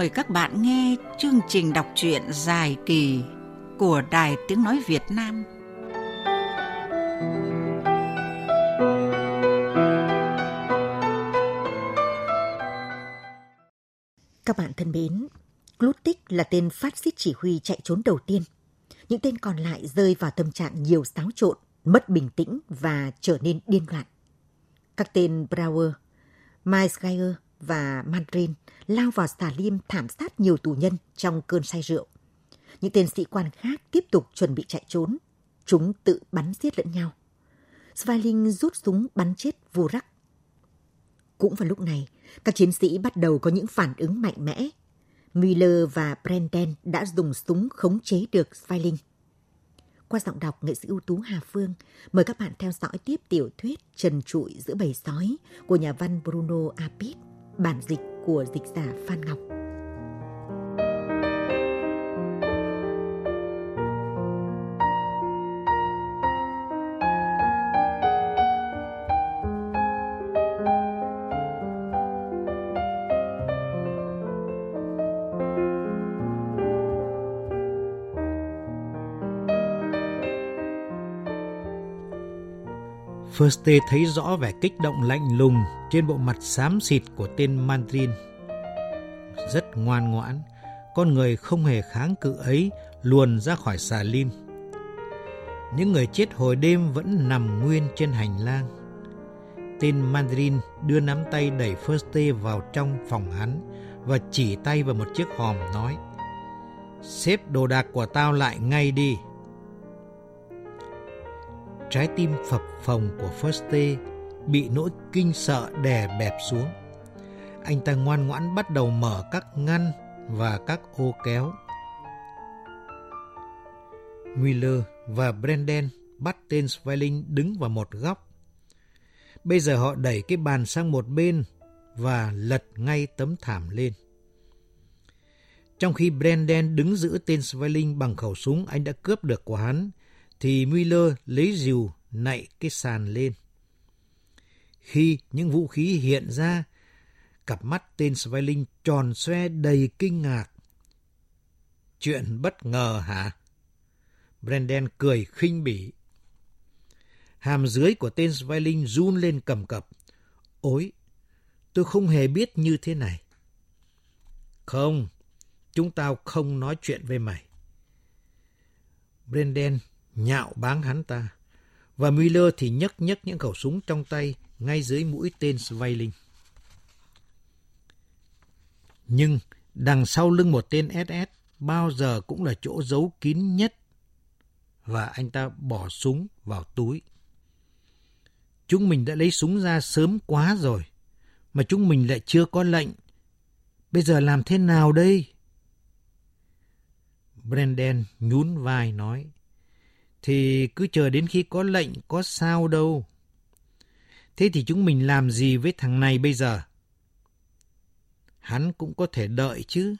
mời các bạn nghe chương trình đọc truyện dài kỳ của Đài Tiếng Nói Việt Nam. Các bạn thân mến, Glutik là tên phát xít chỉ huy chạy trốn đầu tiên. Những tên còn lại rơi vào tâm trạng nhiều xáo trộn, mất bình tĩnh và trở nên điên loạn. Các tên Brower, Maisgeier và Mandrin lao vào xà lim thảm sát nhiều tù nhân trong cơn say rượu. Những tên sĩ quan khác tiếp tục chuẩn bị chạy trốn. Chúng tự bắn giết lẫn nhau. Sveiling rút súng bắn chết Vurak. Cũng vào lúc này, các chiến sĩ bắt đầu có những phản ứng mạnh mẽ. Miller và Brenden đã dùng súng khống chế được Sveiling. Qua giọng đọc nghệ sĩ ưu tú Hà Phương, mời các bạn theo dõi tiếp tiểu thuyết Trần trụi giữa bầy sói của nhà văn Bruno Apit, bản dịch của dịch giả Phan Ngọc. First thấy rõ vẻ kích động lạnh lùng trên bộ mặt xám xịt của tên Mandrin. Rất ngoan ngoãn, con người không hề kháng cự ấy luồn ra khỏi xà lim. Những người chết hồi đêm vẫn nằm nguyên trên hành lang. Tên Mandrin đưa nắm tay đẩy Firste vào trong phòng hắn và chỉ tay vào một chiếc hòm nói Xếp đồ đạc của tao lại ngay đi. Trái tim phập phồng của Firste bị nỗi kinh sợ đè bẹp xuống. Anh ta ngoan ngoãn bắt đầu mở các ngăn và các ô kéo. Miller và Brendan bắt tên Svelling đứng vào một góc. Bây giờ họ đẩy cái bàn sang một bên và lật ngay tấm thảm lên. Trong khi Brendan đứng giữ tên Svelling bằng khẩu súng anh đã cướp được của hắn, thì Miller lấy rìu nạy cái sàn lên. Khi những vũ khí hiện ra, cặp mắt tên Sveiling tròn xoe đầy kinh ngạc. Chuyện bất ngờ hả? Brendan cười khinh bỉ. Hàm dưới của tên Sveiling run lên cầm cập. Ôi, tôi không hề biết như thế này. Không, chúng tao không nói chuyện với mày. Brendan nhạo báng hắn ta. Và Miller thì nhấc nhấc những khẩu súng trong tay ngay dưới mũi tên Sveiling. Nhưng đằng sau lưng một tên SS bao giờ cũng là chỗ giấu kín nhất. Và anh ta bỏ súng vào túi. Chúng mình đã lấy súng ra sớm quá rồi. Mà chúng mình lại chưa có lệnh. Bây giờ làm thế nào đây? Brendan nhún vai nói thì cứ chờ đến khi có lệnh có sao đâu. Thế thì chúng mình làm gì với thằng này bây giờ? Hắn cũng có thể đợi chứ.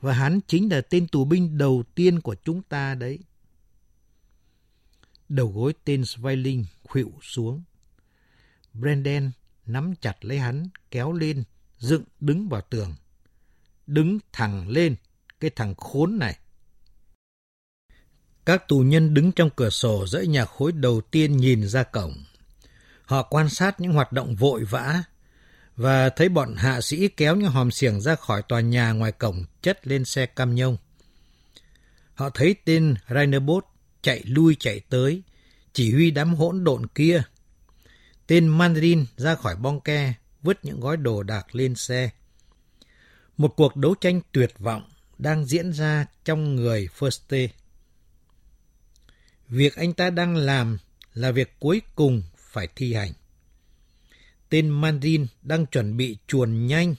Và hắn chính là tên tù binh đầu tiên của chúng ta đấy. Đầu gối tên Sveiling khuỵu xuống. Brendan nắm chặt lấy hắn, kéo lên, dựng đứng vào tường. Đứng thẳng lên, cái thằng khốn này. Các tù nhân đứng trong cửa sổ dãy nhà khối đầu tiên nhìn ra cổng. Họ quan sát những hoạt động vội vã và thấy bọn hạ sĩ kéo những hòm xiềng ra khỏi tòa nhà ngoài cổng chất lên xe cam nhông. Họ thấy tên Rainerbos chạy lui chạy tới, chỉ huy đám hỗn độn kia. Tên Mandarin ra khỏi bong ke, vứt những gói đồ đạc lên xe. Một cuộc đấu tranh tuyệt vọng đang diễn ra trong người First Việc anh ta đang làm là việc cuối cùng phải thi hành. Tên Mandarin đang chuẩn bị chuồn nhanh.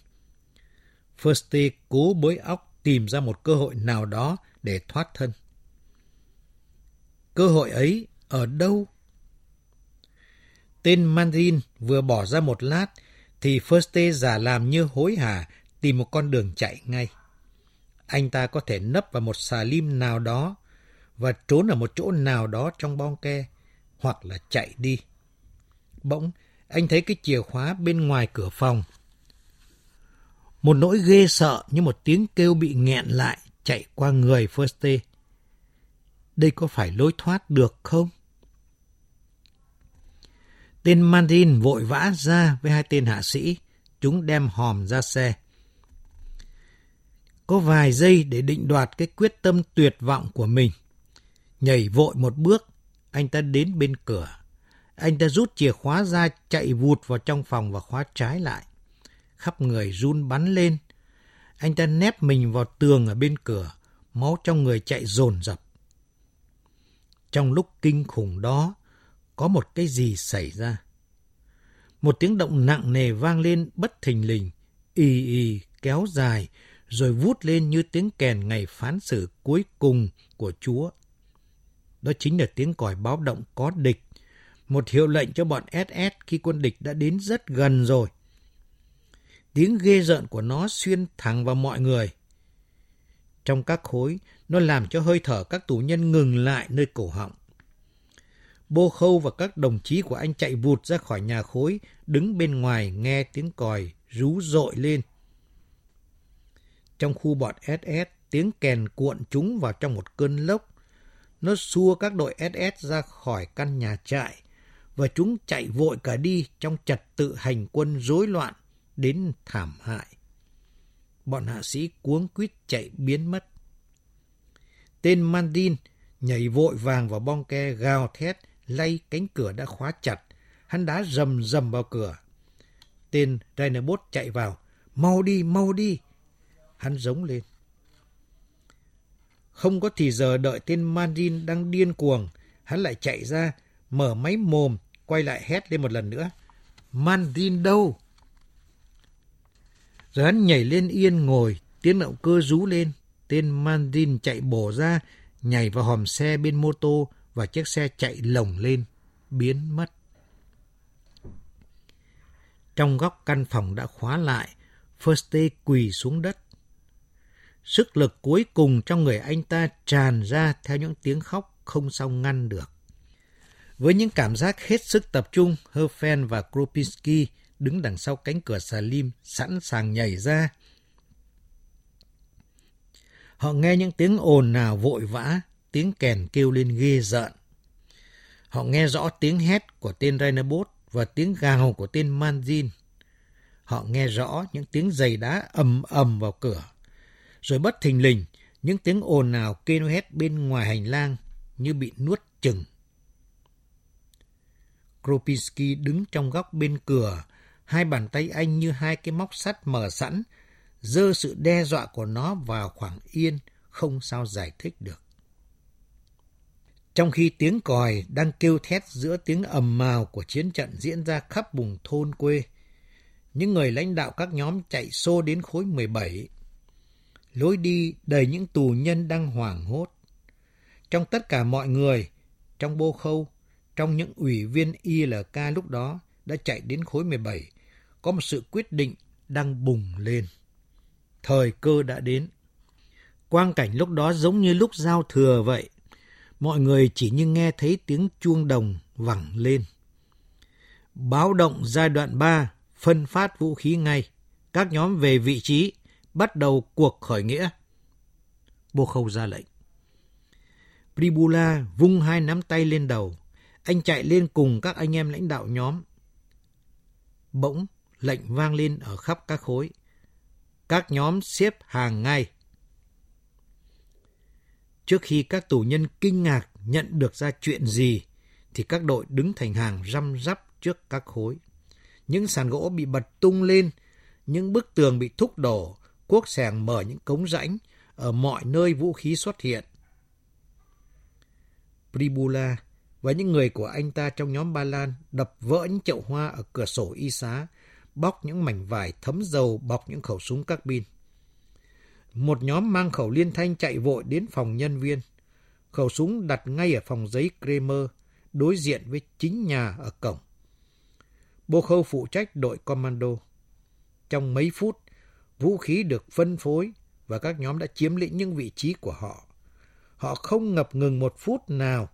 First cố bới óc tìm ra một cơ hội nào đó để thoát thân. Cơ hội ấy ở đâu? Tên Mandarin vừa bỏ ra một lát thì First giả làm như hối hả tìm một con đường chạy ngay. Anh ta có thể nấp vào một xà lim nào đó và trốn ở một chỗ nào đó trong bong ke hoặc là chạy đi. Bỗng, anh thấy cái chìa khóa bên ngoài cửa phòng. Một nỗi ghê sợ như một tiếng kêu bị nghẹn lại chạy qua người First Đây có phải lối thoát được không? Tên Mandin vội vã ra với hai tên hạ sĩ. Chúng đem hòm ra xe. Có vài giây để định đoạt cái quyết tâm tuyệt vọng của mình. Nhảy vội một bước, anh ta đến bên cửa. Anh ta rút chìa khóa ra chạy vụt vào trong phòng và khóa trái lại. Khắp người run bắn lên. Anh ta nép mình vào tường ở bên cửa, máu trong người chạy dồn dập. Trong lúc kinh khủng đó, có một cái gì xảy ra. Một tiếng động nặng nề vang lên bất thình lình, y y kéo dài, rồi vút lên như tiếng kèn ngày phán xử cuối cùng của Chúa. Đó chính là tiếng còi báo động có địch, một hiệu lệnh cho bọn SS khi quân địch đã đến rất gần rồi. Tiếng ghê rợn của nó xuyên thẳng vào mọi người. Trong các khối, nó làm cho hơi thở các tù nhân ngừng lại nơi cổ họng. Bô Khâu và các đồng chí của anh chạy vụt ra khỏi nhà khối, đứng bên ngoài nghe tiếng còi rú rội lên. Trong khu bọn SS, tiếng kèn cuộn chúng vào trong một cơn lốc. Nó xua các đội SS ra khỏi căn nhà trại và chúng chạy vội cả đi trong trật tự hành quân rối loạn đến thảm hại. Bọn hạ sĩ cuống quýt chạy biến mất. Tên Mandin nhảy vội vàng vào bong ke gào thét lay cánh cửa đã khóa chặt. Hắn đá rầm rầm vào cửa. Tên Rainerbos chạy vào. Mau đi, mau đi. Hắn giống lên. Không có thì giờ đợi tên Mandin đang điên cuồng. Hắn lại chạy ra, mở máy mồm, quay lại hét lên một lần nữa. Mandin đâu? Rồi hắn nhảy lên yên ngồi, tiếng động cơ rú lên. Tên Mandin chạy bổ ra, nhảy vào hòm xe bên mô tô và chiếc xe chạy lồng lên, biến mất. Trong góc căn phòng đã khóa lại, First quỳ xuống đất. Sức lực cuối cùng trong người anh ta tràn ra theo những tiếng khóc không sao ngăn được. Với những cảm giác hết sức tập trung, Herfen và Kropinski đứng đằng sau cánh cửa Salim sẵn sàng nhảy ra. Họ nghe những tiếng ồn nào vội vã, tiếng kèn kêu lên ghê rợn. Họ nghe rõ tiếng hét của tên Rainerbos và tiếng gào của tên Manjin. Họ nghe rõ những tiếng giày đá ầm ầm vào cửa. Rồi bất thình lình, những tiếng ồn nào kêu hét bên ngoài hành lang như bị nuốt chừng. Kropinski đứng trong góc bên cửa, hai bàn tay anh như hai cái móc sắt mở sẵn, dơ sự đe dọa của nó vào khoảng yên, không sao giải thích được. Trong khi tiếng còi đang kêu thét giữa tiếng ầm mào của chiến trận diễn ra khắp vùng thôn quê, những người lãnh đạo các nhóm chạy xô đến khối 17. Lối đi đầy những tù nhân đang hoảng hốt. Trong tất cả mọi người, trong bô khâu, trong những ủy viên ILK lúc đó đã chạy đến khối 17, có một sự quyết định đang bùng lên. Thời cơ đã đến. Quang cảnh lúc đó giống như lúc giao thừa vậy mọi người chỉ như nghe thấy tiếng chuông đồng vẳng lên. Báo động giai đoạn 3, phân phát vũ khí ngay. Các nhóm về vị trí, bắt đầu cuộc khởi nghĩa. Bô Khâu ra lệnh. Pribula vung hai nắm tay lên đầu. Anh chạy lên cùng các anh em lãnh đạo nhóm. Bỗng, lệnh vang lên ở khắp các khối. Các nhóm xếp hàng ngay. Trước khi các tù nhân kinh ngạc nhận được ra chuyện gì, thì các đội đứng thành hàng răm rắp trước các khối. Những sàn gỗ bị bật tung lên, những bức tường bị thúc đổ, Quốc sàng mở những cống rãnh, ở mọi nơi vũ khí xuất hiện. Pribula và những người của anh ta trong nhóm Ba Lan đập vỡ những chậu hoa ở cửa sổ y xá, bóc những mảnh vải thấm dầu bọc những khẩu súng các bin một nhóm mang khẩu liên thanh chạy vội đến phòng nhân viên. Khẩu súng đặt ngay ở phòng giấy Kramer, đối diện với chính nhà ở cổng. Bô Khâu phụ trách đội commando. Trong mấy phút, vũ khí được phân phối và các nhóm đã chiếm lĩnh những vị trí của họ. Họ không ngập ngừng một phút nào.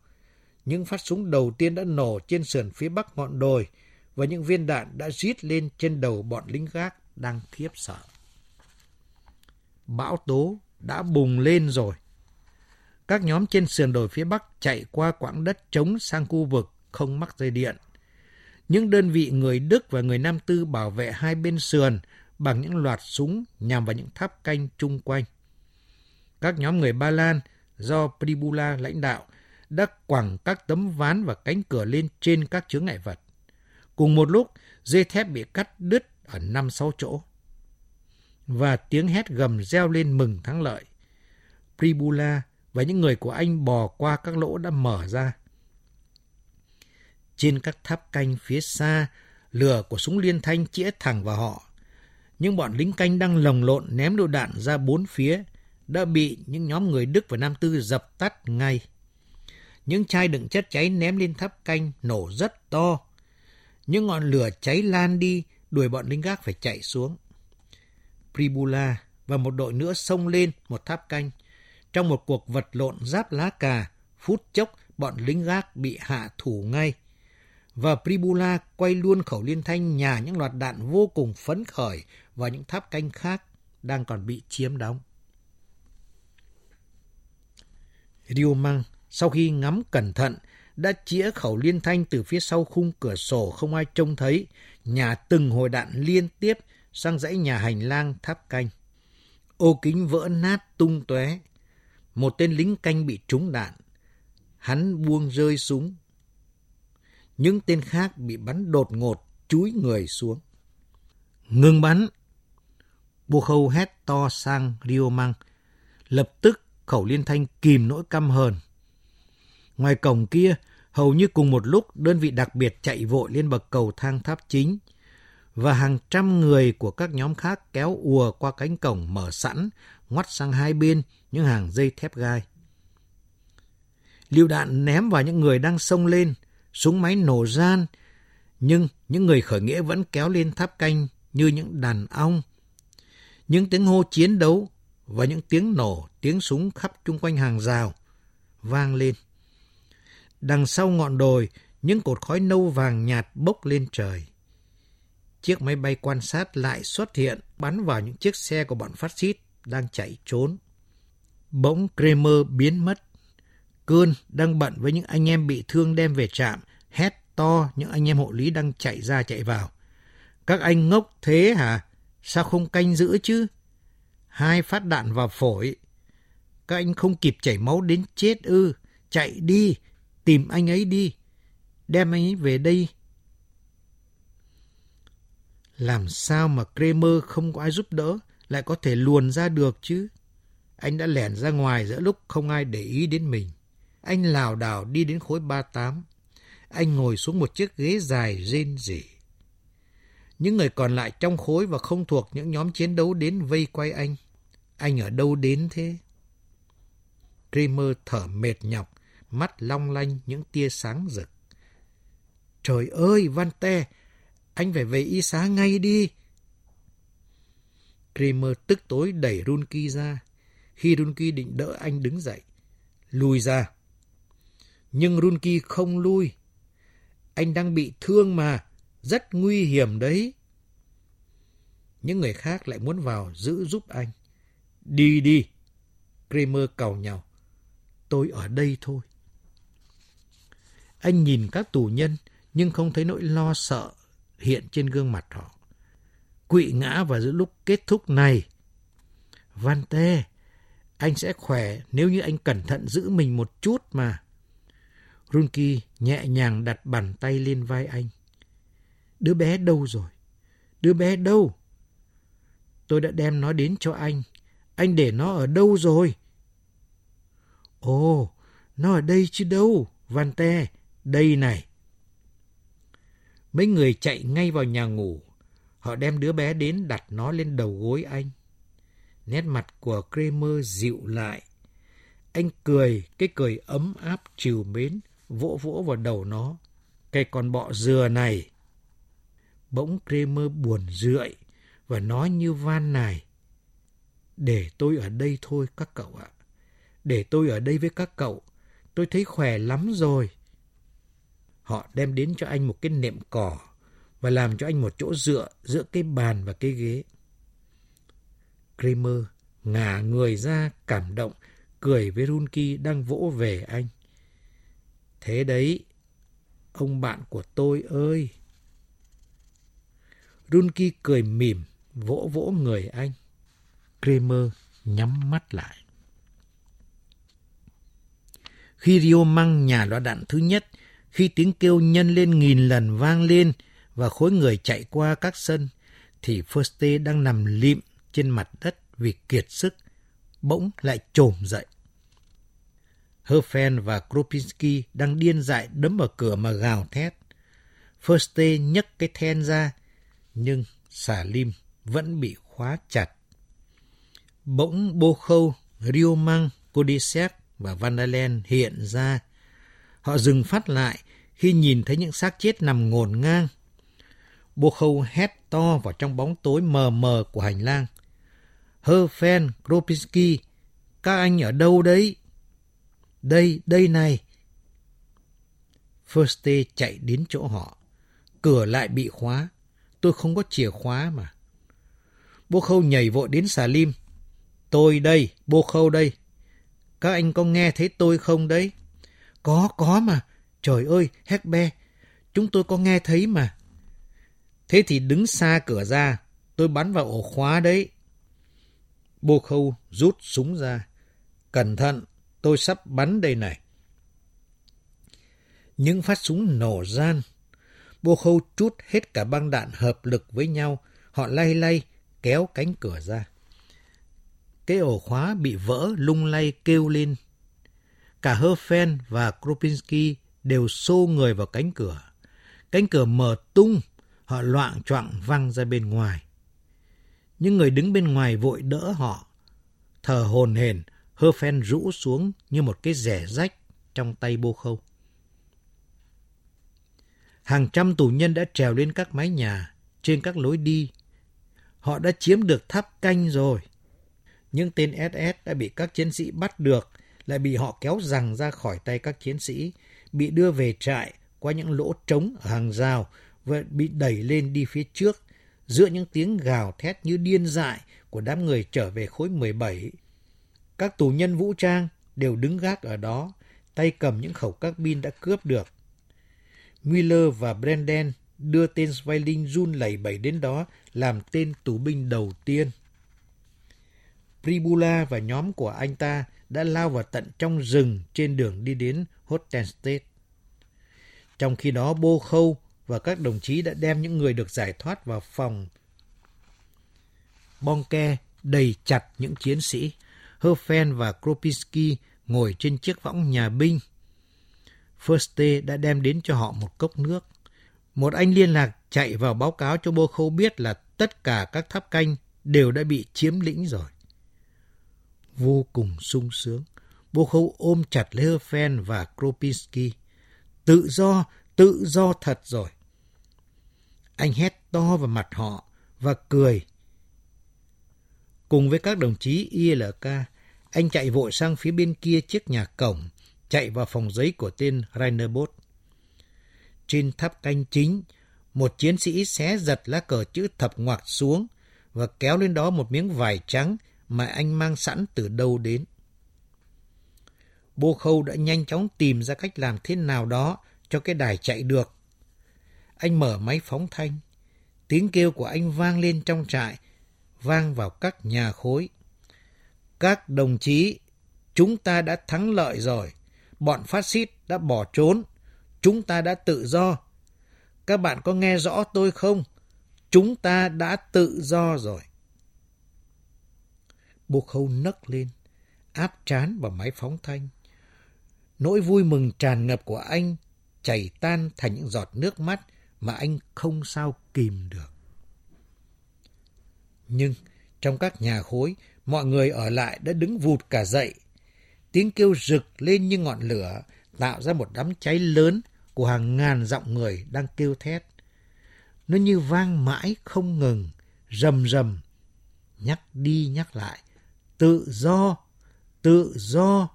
Những phát súng đầu tiên đã nổ trên sườn phía bắc ngọn đồi và những viên đạn đã rít lên trên đầu bọn lính gác đang khiếp sợ. bão tố đã bùng lên rồi. Các nhóm trên sườn đồi phía Bắc chạy qua quãng đất trống sang khu vực không mắc dây điện. Những đơn vị người Đức và người Nam Tư bảo vệ hai bên sườn bằng những loạt súng nhằm vào những tháp canh chung quanh. Các nhóm người Ba Lan do Pribula lãnh đạo đã quẳng các tấm ván và cánh cửa lên trên các chướng ngại vật. Cùng một lúc, dây thép bị cắt đứt ở năm sáu chỗ. Và tiếng hét gầm reo lên mừng thắng lợi. Pribula và những người của anh bò qua các lỗ đã mở ra. Trên các tháp canh phía xa, lửa của súng liên thanh chĩa thẳng vào họ. Những bọn lính canh đang lồng lộn ném lựu đạn ra bốn phía, đã bị những nhóm người Đức và Nam Tư dập tắt ngay. Những chai đựng chất cháy ném lên tháp canh nổ rất to. Những ngọn lửa cháy lan đi, đuổi bọn lính gác phải chạy xuống. Pribula và một đội nữa xông lên một tháp canh. Trong một cuộc vật lộn giáp lá cà, phút chốc bọn lính gác bị hạ thủ ngay. Và Pribula quay luôn khẩu liên thanh nhà những loạt đạn vô cùng phấn khởi và những tháp canh khác đang còn bị chiếm đóng. Rio Măng sau khi ngắm cẩn thận đã chĩa khẩu liên thanh từ phía sau khung cửa sổ không ai trông thấy, nhà từng hồi đạn liên tiếp sang dãy nhà hành lang tháp canh. Ô kính vỡ nát tung tóe. Một tên lính canh bị trúng đạn. Hắn buông rơi súng. Những tên khác bị bắn đột ngột, chúi người xuống. Ngừng bắn! Bô khâu hét to sang Rio mang Lập tức khẩu liên thanh kìm nỗi căm hờn. Ngoài cổng kia, hầu như cùng một lúc đơn vị đặc biệt chạy vội lên bậc cầu thang tháp chính và hàng trăm người của các nhóm khác kéo ùa qua cánh cổng mở sẵn, ngoắt sang hai bên những hàng dây thép gai. Liều đạn ném vào những người đang xông lên, súng máy nổ gian, nhưng những người khởi nghĩa vẫn kéo lên tháp canh như những đàn ong. Những tiếng hô chiến đấu và những tiếng nổ, tiếng súng khắp chung quanh hàng rào vang lên. Đằng sau ngọn đồi, những cột khói nâu vàng nhạt bốc lên trời. Chiếc máy bay quan sát lại xuất hiện, bắn vào những chiếc xe của bọn phát xít đang chạy trốn. Bỗng Kramer biến mất. Cơn đang bận với những anh em bị thương đem về trạm, hét to những anh em hộ lý đang chạy ra chạy vào. Các anh ngốc thế hả? Sao không canh giữ chứ? Hai phát đạn vào phổi. Các anh không kịp chảy máu đến chết ư. Chạy đi, tìm anh ấy đi. Đem anh ấy về đây. Làm sao mà Kramer không có ai giúp đỡ lại có thể luồn ra được chứ? Anh đã lẻn ra ngoài giữa lúc không ai để ý đến mình. Anh lảo đảo đi đến khối 38. Anh ngồi xuống một chiếc ghế dài rên rỉ. Những người còn lại trong khối và không thuộc những nhóm chiến đấu đến vây quay anh. Anh ở đâu đến thế? Dreamer thở mệt nhọc, mắt long lanh những tia sáng rực. Trời ơi, Van Te, anh phải về y xá ngay đi. Dreamer tức tối đẩy Runki ra. Khi Runki định đỡ anh đứng dậy, lùi ra. Nhưng Runki không lui. Anh đang bị thương mà, rất nguy hiểm đấy. Những người khác lại muốn vào giữ giúp anh. Đi đi. Kramer cầu nhau. Tôi ở đây thôi. Anh nhìn các tù nhân nhưng không thấy nỗi lo sợ hiện trên gương mặt họ. Quỵ ngã vào giữa lúc kết thúc này. Van Tê, anh sẽ khỏe nếu như anh cẩn thận giữ mình một chút mà. Runki nhẹ nhàng đặt bàn tay lên vai anh. Đứa bé đâu rồi? Đứa bé đâu? Tôi đã đem nó đến cho anh. Anh để nó ở đâu rồi? Ồ, nó ở đây chứ đâu, Van Te, đây này. Mấy người chạy ngay vào nhà ngủ. Họ đem đứa bé đến đặt nó lên đầu gối anh. Nét mặt của Kramer dịu lại. Anh cười, cái cười ấm áp chiều mến, vỗ vỗ vào đầu nó. Cái con bọ dừa này. Bỗng Kramer buồn rượi và nói như van này. Để tôi ở đây thôi các cậu ạ. Để tôi ở đây với các cậu. Tôi thấy khỏe lắm rồi. Họ đem đến cho anh một cái nệm cỏ và làm cho anh một chỗ dựa giữa cái bàn và cái ghế. Kramer ngả người ra cảm động, cười với Runki đang vỗ về anh. Thế đấy, ông bạn của tôi ơi! Runki cười mỉm, vỗ vỗ người anh. Kramer nhắm mắt lại. Khi Rio măng nhà loạt đạn thứ nhất, khi tiếng kêu nhân lên nghìn lần vang lên và khối người chạy qua các sân, thì Firste đang nằm lịm trên mặt đất vì kiệt sức, bỗng lại trồm dậy. Herfen và Kropinski đang điên dại đấm vào cửa mà gào thét. Firste nhấc cái then ra, nhưng xà lim vẫn bị khóa chặt. Bỗng Bô Khâu, Riomang, Kodisek và Vandalen hiện ra. Họ dừng phát lại khi nhìn thấy những xác chết nằm ngổn ngang. Bô Khâu hét to vào trong bóng tối mờ mờ của hành lang. Hơ Phen, Kropinski, các anh ở đâu đấy? Đây, đây này. Firste chạy đến chỗ họ. Cửa lại bị khóa. Tôi không có chìa khóa mà. Bô Khâu nhảy vội đến xà lim. Tôi đây, Bô Khâu đây. Các anh có nghe thấy tôi không đấy? Có, có mà. Trời ơi, hét be. chúng tôi có nghe thấy mà. Thế thì đứng xa cửa ra, tôi bắn vào ổ khóa đấy. Bô Khâu rút súng ra. Cẩn thận, tôi sắp bắn đây này. Những phát súng nổ gian. Bô Khâu trút hết cả băng đạn hợp lực với nhau. Họ lay lay, kéo cánh cửa ra. Cái ổ khóa bị vỡ lung lay kêu lên. Cả Herfen và Kropinski đều xô người vào cánh cửa. Cánh cửa mở tung, họ loạn choạng văng ra bên ngoài. Những người đứng bên ngoài vội đỡ họ. Thở hồn hển, Herfen rũ xuống như một cái rẻ rách trong tay bô khâu. Hàng trăm tù nhân đã trèo lên các mái nhà, trên các lối đi. Họ đã chiếm được tháp canh rồi. Những tên SS đã bị các chiến sĩ bắt được, lại bị họ kéo rằng ra khỏi tay các chiến sĩ, bị đưa về trại qua những lỗ trống ở hàng rào và bị đẩy lên đi phía trước, giữa những tiếng gào thét như điên dại của đám người trở về khối 17. Các tù nhân vũ trang đều đứng gác ở đó, tay cầm những khẩu các pin đã cướp được. Miller và Branden đưa tên Sveiling run lẩy bẩy đến đó làm tên tù binh đầu tiên. Pribula và nhóm của anh ta đã lao vào tận trong rừng trên đường đi đến Hottenstedt. Trong khi đó, Bô Khâu và các đồng chí đã đem những người được giải thoát vào phòng. Bonke đầy chặt những chiến sĩ. Herfen và Kropinski ngồi trên chiếc võng nhà binh. Firste đã đem đến cho họ một cốc nước. Một anh liên lạc chạy vào báo cáo cho Bô Khâu biết là tất cả các tháp canh đều đã bị chiếm lĩnh rồi vô cùng sung sướng. Bô khâu ôm chặt Leofen và Kropinski. Tự do, tự do thật rồi. Anh hét to vào mặt họ và cười. Cùng với các đồng chí ILK, anh chạy vội sang phía bên kia chiếc nhà cổng, chạy vào phòng giấy của tên Rainerbos. Trên tháp canh chính, một chiến sĩ xé giật lá cờ chữ thập ngoặc xuống và kéo lên đó một miếng vải trắng mà anh mang sẵn từ đâu đến. Bô Khâu đã nhanh chóng tìm ra cách làm thế nào đó cho cái đài chạy được. Anh mở máy phóng thanh. Tiếng kêu của anh vang lên trong trại, vang vào các nhà khối. Các đồng chí, chúng ta đã thắng lợi rồi. Bọn phát xít đã bỏ trốn. Chúng ta đã tự do. Các bạn có nghe rõ tôi không? Chúng ta đã tự do rồi. Bô khâu nấc lên, áp trán vào máy phóng thanh. Nỗi vui mừng tràn ngập của anh chảy tan thành những giọt nước mắt mà anh không sao kìm được. Nhưng trong các nhà khối, mọi người ở lại đã đứng vụt cả dậy. Tiếng kêu rực lên như ngọn lửa, tạo ra một đám cháy lớn của hàng ngàn giọng người đang kêu thét. Nó như vang mãi không ngừng, rầm rầm, nhắc đi nhắc lại, tự do, tự do.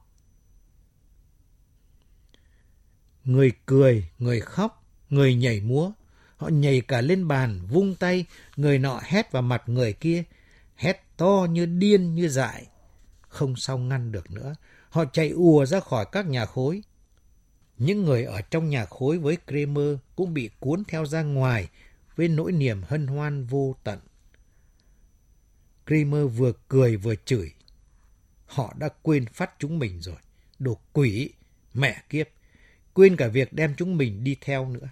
Người cười, người khóc, người nhảy múa. Họ nhảy cả lên bàn, vung tay, người nọ hét vào mặt người kia. hét to như điên như dại. Không sao ngăn được nữa, họ chạy ùa ra khỏi các nhà khối. Những người ở trong nhà khối với Kramer cũng bị cuốn theo ra ngoài với nỗi niềm hân hoan vô tận. Kramer vừa cười vừa chửi. Họ đã quên phát chúng mình rồi. Đồ quỷ, mẹ kiếp. Quên cả việc đem chúng mình đi theo nữa.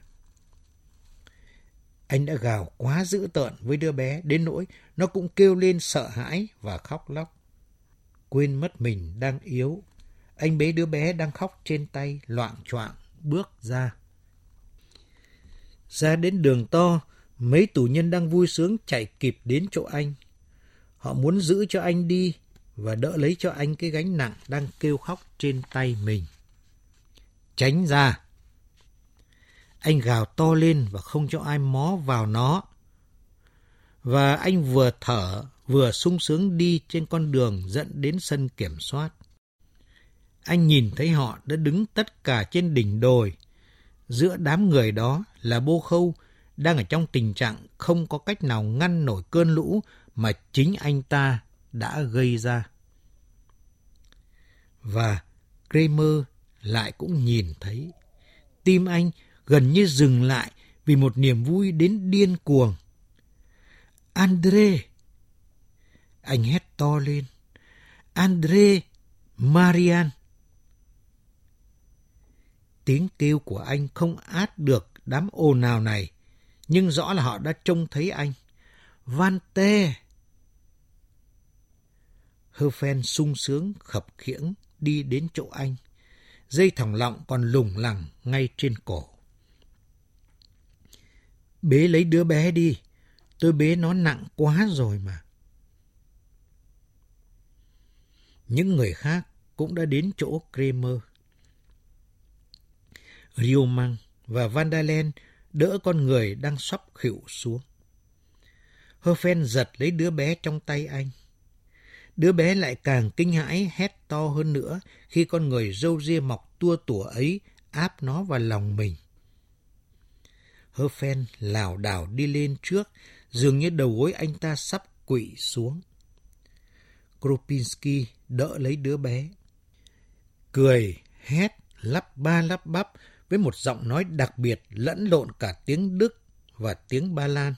Anh đã gào quá dữ tợn với đứa bé đến nỗi nó cũng kêu lên sợ hãi và khóc lóc. Quên mất mình đang yếu. Anh bế đứa bé đang khóc trên tay loạn choạng bước ra. Ra đến đường to, mấy tù nhân đang vui sướng chạy kịp đến chỗ anh. Họ muốn giữ cho anh đi và đỡ lấy cho anh cái gánh nặng đang kêu khóc trên tay mình. Tránh ra! Anh gào to lên và không cho ai mó vào nó. Và anh vừa thở, vừa sung sướng đi trên con đường dẫn đến sân kiểm soát. Anh nhìn thấy họ đã đứng tất cả trên đỉnh đồi. Giữa đám người đó là bô khâu, đang ở trong tình trạng không có cách nào ngăn nổi cơn lũ mà chính anh ta đã gây ra. Và Kramer lại cũng nhìn thấy. Tim anh gần như dừng lại vì một niềm vui đến điên cuồng. Andre! Anh hét to lên. Andre Marian! Tiếng kêu của anh không át được đám ồn nào này, nhưng rõ là họ đã trông thấy anh. Van Tê! Hơ phen sung sướng khập khiễng đi đến chỗ anh. Dây thòng lọng còn lủng lẳng ngay trên cổ. Bế lấy đứa bé đi. Tôi bế nó nặng quá rồi mà. Những người khác cũng đã đến chỗ Kramer. Riomang và Vandalen đỡ con người đang sắp khịu xuống. Herfen giật lấy đứa bé trong tay anh. Đứa bé lại càng kinh hãi hét to hơn nữa khi con người râu ria mọc tua tủa ấy áp nó vào lòng mình. Herfen lảo đảo đi lên trước, dường như đầu gối anh ta sắp quỵ xuống. Kropinski đỡ lấy đứa bé. Cười, hét, lắp ba lắp bắp với một giọng nói đặc biệt lẫn lộn cả tiếng Đức và tiếng Ba Lan.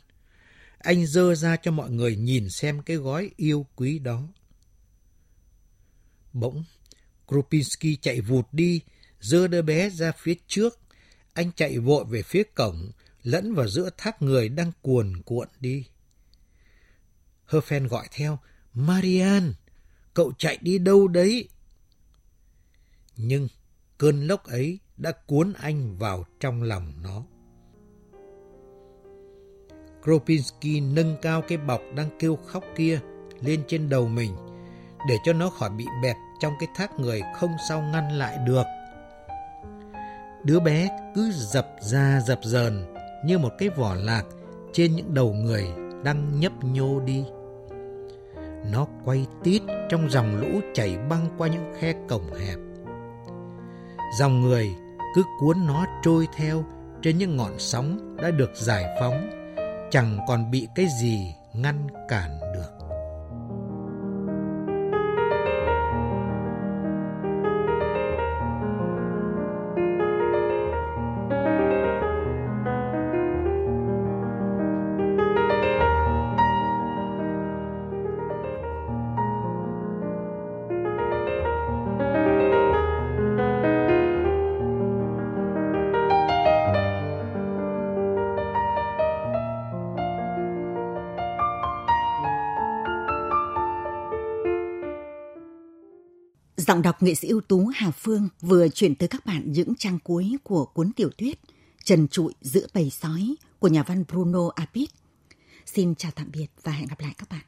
Anh dơ ra cho mọi người nhìn xem cái gói yêu quý đó. Bỗng, Kropinski chạy vụt đi, dơ đứa bé ra phía trước. Anh chạy vội về phía cổng, lẫn vào giữa thác người đang cuồn cuộn đi. Herfen gọi theo, Marian, cậu chạy đi đâu đấy? Nhưng cơn lốc ấy đã cuốn anh vào trong lòng nó. Kropinski nâng cao cái bọc đang kêu khóc kia lên trên đầu mình để cho nó khỏi bị bẹp trong cái thác người không sao ngăn lại được. Đứa bé cứ dập ra dập dờn như một cái vỏ lạc trên những đầu người đang nhấp nhô đi. Nó quay tít trong dòng lũ chảy băng qua những khe cổng hẹp. Dòng người cứ cuốn nó trôi theo trên những ngọn sóng đã được giải phóng, chẳng còn bị cái gì ngăn cản. Giọng đọc nghệ sĩ ưu tú Hà Phương vừa chuyển tới các bạn những trang cuối của cuốn tiểu thuyết Trần trụi giữa bầy sói của nhà văn Bruno Apit. Xin chào tạm biệt và hẹn gặp lại các bạn.